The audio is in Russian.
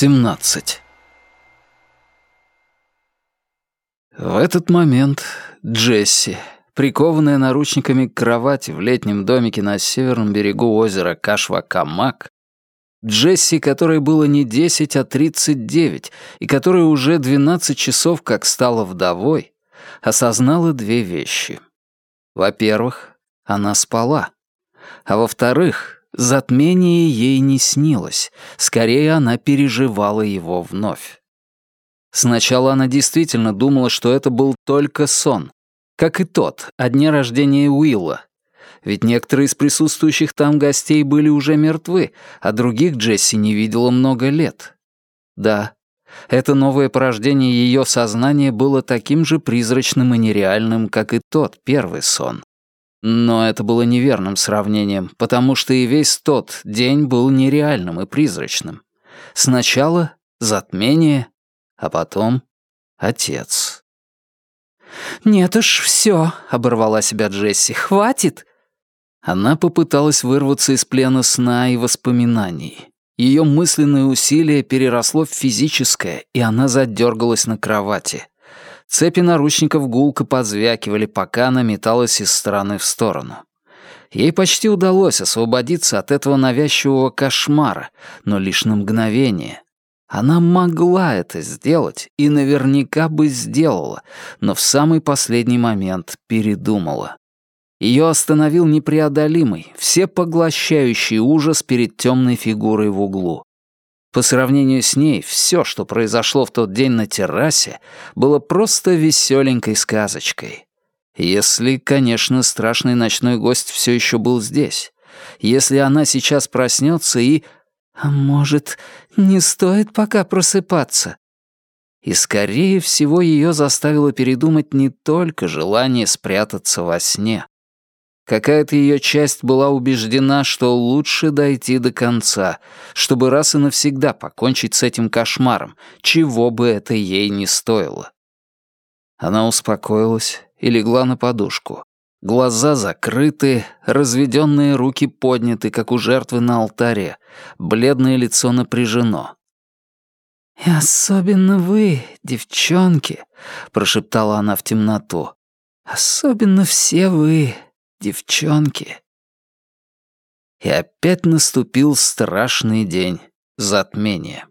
17. В этот момент Джесси, прикованная наручниками к кровати в летнем домике на северном берегу озера Кашва-Камак, Джесси, которой было не 10, а 39, и которая уже 12 часов как стала вдовой, осознала две вещи. Во-первых, она спала. А во-вторых, Затмение ей не снилось, скорее она переживала его вновь. Сначала она действительно думала, что это был только сон, как и тот, о дне рождения Уилла. Ведь некоторые из присутствующих там гостей были уже мертвы, а других Джесси не видела много лет. Да, это новое порождение ее сознания было таким же призрачным и нереальным, как и тот первый сон. Но это было неверным сравнением, потому что и весь тот день был нереальным и призрачным. Сначала затмение, а потом отец. «Нет уж, все, оборвала себя Джесси, — «хватит!» Она попыталась вырваться из плена сна и воспоминаний. Ее мысленное усилие переросло в физическое, и она задергалась на кровати. Цепи наручников гулко позвякивали, пока она металась из стороны в сторону. Ей почти удалось освободиться от этого навязчивого кошмара, но лишь на мгновение. Она могла это сделать и наверняка бы сделала, но в самый последний момент передумала. Ее остановил непреодолимый, всепоглощающий ужас перед темной фигурой в углу. По сравнению с ней, все, что произошло в тот день на террасе, было просто веселенькой сказочкой. Если, конечно, страшный ночной гость все еще был здесь. Если она сейчас проснется и... А может, не стоит пока просыпаться? И, скорее всего, ее заставило передумать не только желание спрятаться во сне. Какая-то ее часть была убеждена, что лучше дойти до конца, чтобы раз и навсегда покончить с этим кошмаром, чего бы это ей не стоило. Она успокоилась и легла на подушку. Глаза закрыты, разведенные руки подняты, как у жертвы на алтаре, бледное лицо напряжено. «И особенно вы, девчонки», — прошептала она в темноту. «Особенно все вы, девчонки. И опять наступил страшный день затмения.